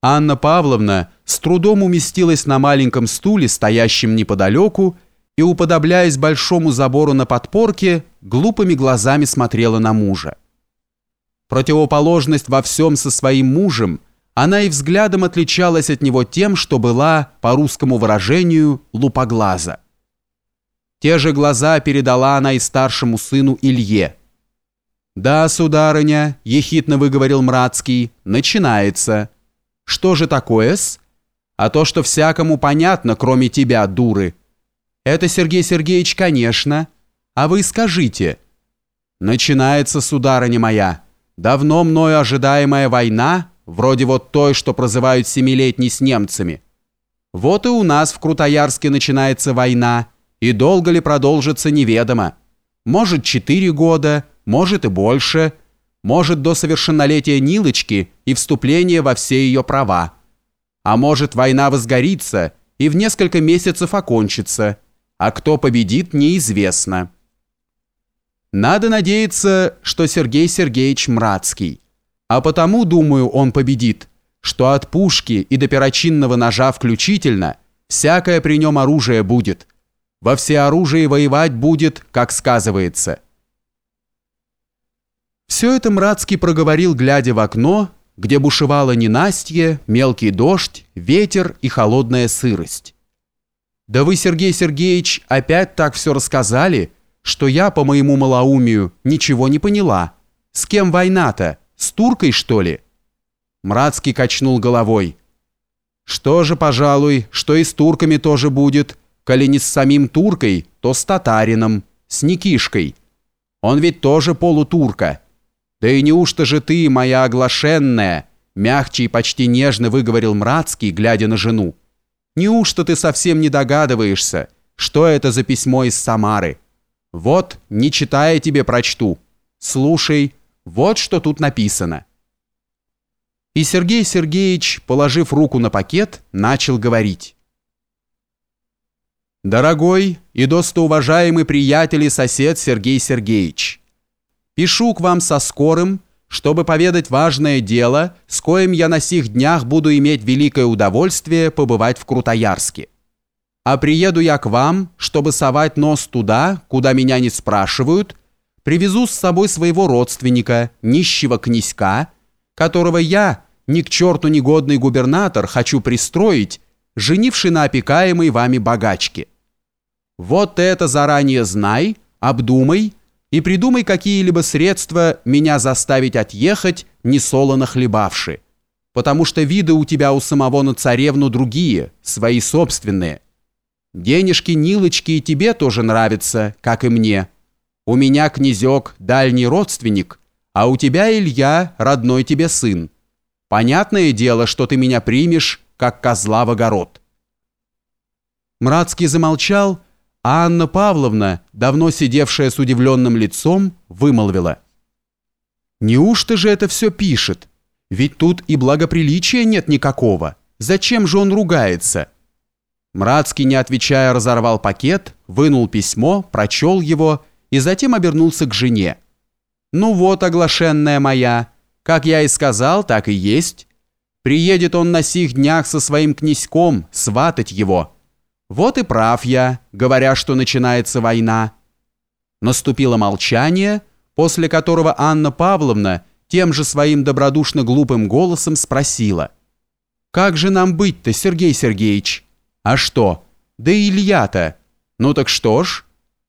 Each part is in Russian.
Анна Павловна с трудом уместилась на маленьком стуле, стоящем неподалеку, и, уподобляясь большому забору на подпорке, глупыми глазами смотрела на мужа. Противоположность во всем со своим мужем, она и взглядом отличалась от него тем, что была, по русскому выражению, лупоглаза. Те же глаза передала она и старшему сыну Илье. «Да, сударыня», — ехидно выговорил Мрацкий, — «начинается». Что же такое-с? А то, что всякому понятно, кроме тебя, дуры. Это Сергей Сергеевич, конечно. А вы скажите. Начинается, сударыня моя, давно мною ожидаемая война, вроде вот той, что прозывают семилетней с немцами. Вот и у нас в Крутоярске начинается война, и долго ли продолжится неведомо. Может, четыре года, может и больше – может до совершеннолетия Нилочки и вступления во все ее права. А может война возгорится и в несколько месяцев окончится, а кто победит, неизвестно. Надо надеяться, что Сергей Сергеевич Мрацкий. А потому, думаю, он победит, что от пушки и до перочинного ножа включительно всякое при нем оружие будет. Во всеоружии воевать будет, как сказывается – все это Мрацкий проговорил, глядя в окно, где бушевало ненастье, мелкий дождь, ветер и холодная сырость. «Да вы, Сергей Сергеевич, опять так все рассказали, что я, по моему малоумию, ничего не поняла. С кем война-то? С туркой, что ли?» Мрацкий качнул головой. «Что же, пожалуй, что и с турками тоже будет. Коли не с самим туркой, то с татарином, с Никишкой. Он ведь тоже полутурка». «Да и неужто же ты, моя оглашенная?» Мягче и почти нежно выговорил Мрацкий, глядя на жену. «Неужто ты совсем не догадываешься, что это за письмо из Самары? Вот, не читая тебе прочту. Слушай, вот что тут написано». И Сергей Сергеевич, положив руку на пакет, начал говорить. «Дорогой и достоуважаемый приятель и сосед Сергей Сергеевич, Пишу к вам со скорым, чтобы поведать важное дело, с коим я на сих днях буду иметь великое удовольствие побывать в Крутоярске. А приеду я к вам, чтобы совать нос туда, куда меня не спрашивают, привезу с собой своего родственника, нищего князька, которого я, ни к черту негодный губернатор, хочу пристроить, женивший на опекаемой вами богачке. Вот это заранее знай, обдумай и придумай какие-либо средства меня заставить отъехать, не солоно хлебавши, потому что виды у тебя у самого на царевну другие, свои собственные. Денежки Нилочки и тебе тоже нравятся, как и мне. У меня князек дальний родственник, а у тебя Илья родной тебе сын. Понятное дело, что ты меня примешь, как козла в огород». Мрацкий замолчал, а Анна Павловна, давно сидевшая с удивленным лицом, вымолвила. «Неужто же это все пишет? Ведь тут и благоприличия нет никакого. Зачем же он ругается?» Мрацкий, не отвечая, разорвал пакет, вынул письмо, прочел его и затем обернулся к жене. «Ну вот, оглашенная моя, как я и сказал, так и есть. Приедет он на сих днях со своим князьком сватать его». Вот и прав я, говоря, что начинается война. Наступило молчание, после которого Анна Павловна тем же своим добродушно-глупым голосом спросила. «Как же нам быть-то, Сергей Сергеевич? А что? Да Илья-то. Ну так что ж?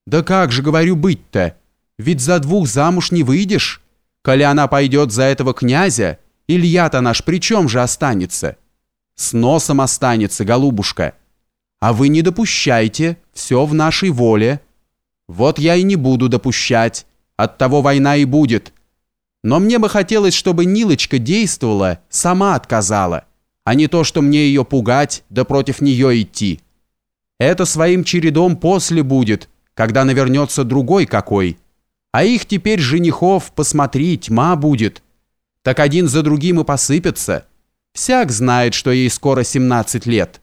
Да как же, говорю, быть-то? Ведь за двух замуж не выйдешь. Коли она пойдет за этого князя, Илья-то наш при чем же останется? С носом останется, голубушка». А вы не допущайте, все в нашей воле. Вот я и не буду допущать, от того война и будет. Но мне бы хотелось, чтобы Нилочка действовала, сама отказала, а не то, что мне ее пугать, да против нее идти. Это своим чередом после будет, когда навернется другой какой. А их теперь женихов, посмотри, тьма будет. Так один за другим и посыпятся. Всяк знает, что ей скоро 17 лет».